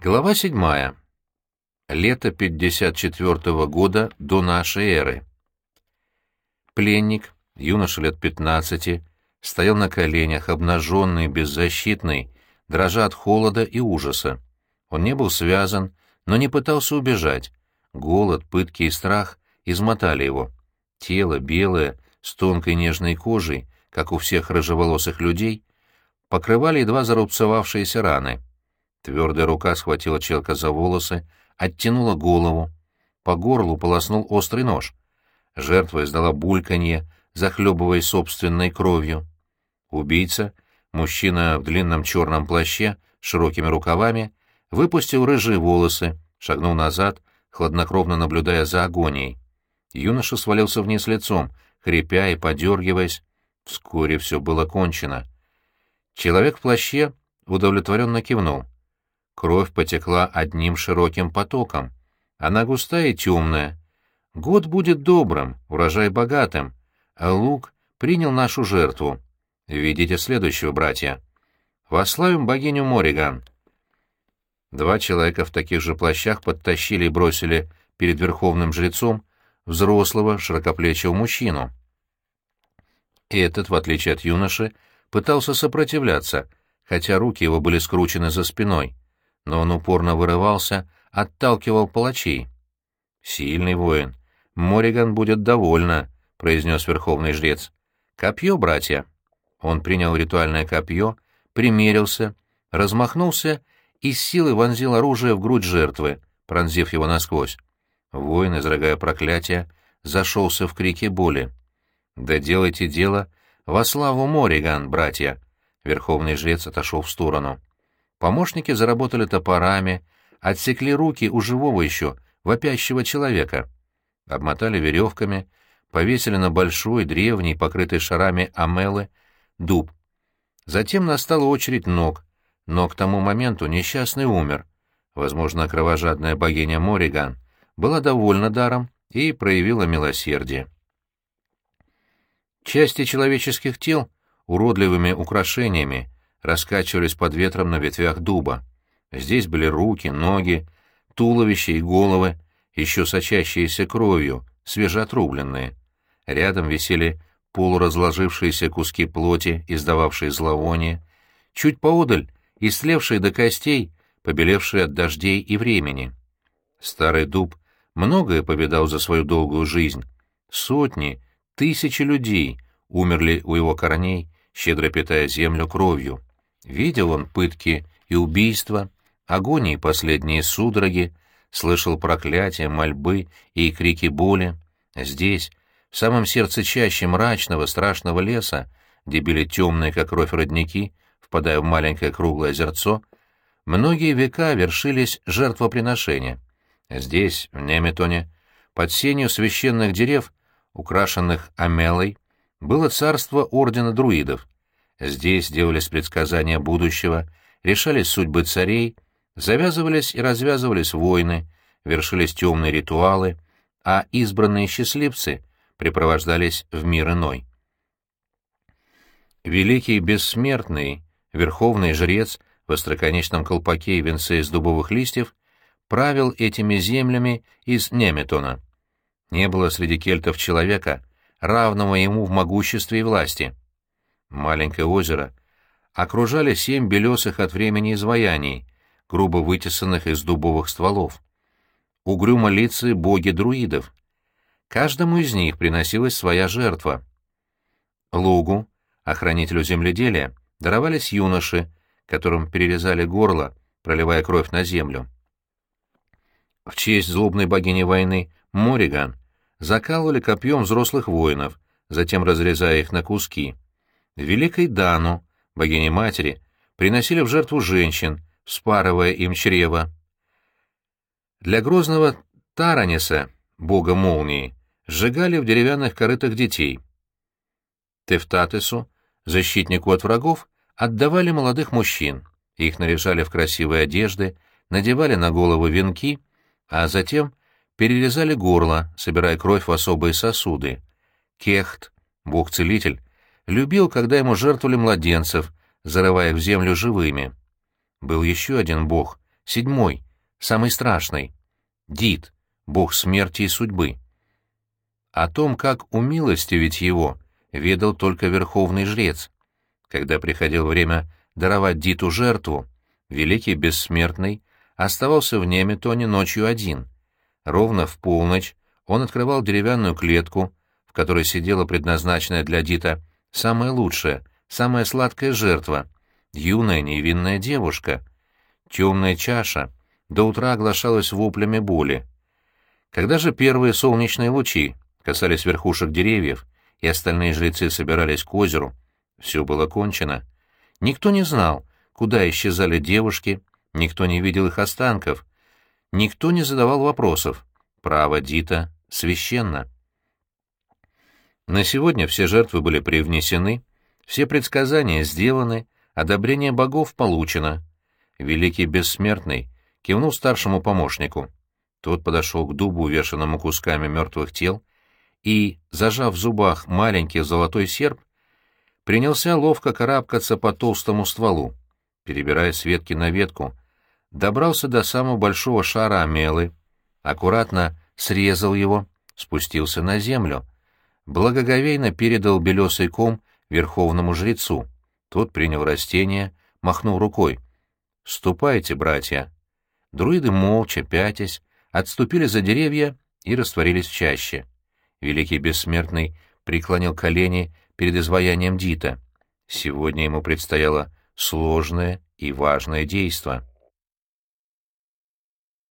Глава 7. Лето 54 года до нашей эры. Пленник, юноша лет 15, стоял на коленях, обнаженный, беззащитный, дрожа от холода и ужаса. Он не был связан, но не пытался убежать. Голод, пытки и страх измотали его. Тело, белое, с тонкой нежной кожей, как у всех рыжеволосых людей, покрывали едва зарубцевавшиеся раны — Твердая рука схватила челка за волосы, оттянула голову. По горлу полоснул острый нож. Жертва издала бульканье, захлебываясь собственной кровью. Убийца, мужчина в длинном черном плаще, широкими рукавами, выпустил рыжие волосы, шагнул назад, хладнокровно наблюдая за агонией. Юноша свалился вниз лицом, хрипя и подергиваясь. Вскоре все было кончено. Человек в плаще удовлетворенно кивнул. Кровь потекла одним широким потоком. Она густая и темная. Год будет добрым, урожай богатым, а лук принял нашу жертву. Видите следующего, братья. Вославим богиню Мориган. Два человека в таких же плащах подтащили и бросили перед верховным жрецом взрослого широкоплечего мужчину. Этот, в отличие от юноши, пытался сопротивляться, хотя руки его были скручены за спиной но он упорно вырывался, отталкивал палачей. «Сильный воин. Мориган будет довольна», — произнес верховный жрец. «Копье, братья». Он принял ритуальное копье, примерился, размахнулся и с силой вонзил оружие в грудь жертвы, пронзив его насквозь. Воин, изрыгая проклятие, зашелся в крике боли. «Да делайте дело во славу Мориган, братья!» Верховный жрец отошел в сторону. Помощники заработали топорами, отсекли руки у живого еще, вопящего человека. Обмотали веревками, повесили на большой, древний, покрытый шарами амелы, дуб. Затем настала очередь ног, но к тому моменту несчастный умер. Возможно, кровожадная богиня Мориган была довольна даром и проявила милосердие. Части человеческих тел уродливыми украшениями раскачивались под ветром на ветвях дуба. Здесь были руки, ноги, туловище и головы, еще сочащиеся кровью, свежеотрубленные. Рядом висели полуразложившиеся куски плоти, издававшие зловоние, чуть поодаль — истлевшие до костей, побелевшие от дождей и времени. Старый дуб многое повидал за свою долгую жизнь. Сотни, тысячи людей умерли у его корней, щедро питая землю кровью. Видел он пытки и убийства, агонии последние судороги, слышал проклятия, мольбы и крики боли. Здесь, в самом сердце чаще мрачного, страшного леса, где били темные, как кровь, родники, впадая в маленькое круглое озерцо, многие века вершились жертвоприношения. Здесь, в Неметоне, под сенью священных дерев, украшенных амелой, было царство ордена друидов — Здесь делались предсказания будущего, решались судьбы царей, завязывались и развязывались войны, вершились темные ритуалы, а избранные счастливцы припровождались в мир иной. Великий бессмертный, верховный жрец в остроконечном колпаке и венце из дубовых листьев правил этими землями из Неметона. Не было среди кельтов человека, равного ему в могуществе и власти — Маленькое озеро окружали семь белесых от времени изваяний, грубо вытесанных из дубовых стволов. Угрюмо лица боги друидов. Каждому из них приносилась своя жертва. Лугу, охранителю земледелия, даровались юноши, которым перерезали горло, проливая кровь на землю. В честь злобной богини войны Мориган закалывали копьем взрослых воинов, затем разрезая их на куски — Великой Дану, богине-матери, приносили в жертву женщин, спарывая им чрево. Для грозного Тараниса, бога молнии, сжигали в деревянных корытах детей. Тефтатесу, защитнику от врагов, отдавали молодых мужчин, их наряжали в красивые одежды, надевали на головы венки, а затем перерезали горло, собирая кровь в особые сосуды. Кехт, бог-целитель, любил, когда ему жертвовали младенцев, зарывая в землю живыми. Был еще один бог, седьмой, самый страшный. Дид, бог смерти и судьбы. О том, как умилостивить его, ведал только верховный жрец. Когда приходило время даровать Диту жертву, великий бессмертный оставался в Неметоне ночью один. Ровно в полночь он открывал деревянную клетку, в которой сидела предназначенная для Дита самая лучшая, самая сладкая жертва — юная невинная девушка. Темная чаша до утра оглашалась воплями боли. Когда же первые солнечные лучи касались верхушек деревьев, и остальные жрецы собирались к озеру, все было кончено. Никто не знал, куда исчезали девушки, никто не видел их останков, никто не задавал вопросов. Право Дита священно. На сегодня все жертвы были привнесены, все предсказания сделаны, одобрение богов получено. Великий Бессмертный кивнул старшему помощнику. Тот подошел к дубу, увешанному кусками мертвых тел, и, зажав в зубах маленький золотой серп, принялся ловко карабкаться по толстому стволу, перебирая с ветки на ветку, добрался до самого большого шара амелы, аккуратно срезал его, спустился на землю, благоговейно передал белесый ком верховному жрецу. Тот принял растение, махнул рукой. «Ступайте, братья!» Друиды, молча, пятясь, отступили за деревья и растворились в чаще. Великий Бессмертный преклонил колени перед изваянием Дита. Сегодня ему предстояло сложное и важное действо.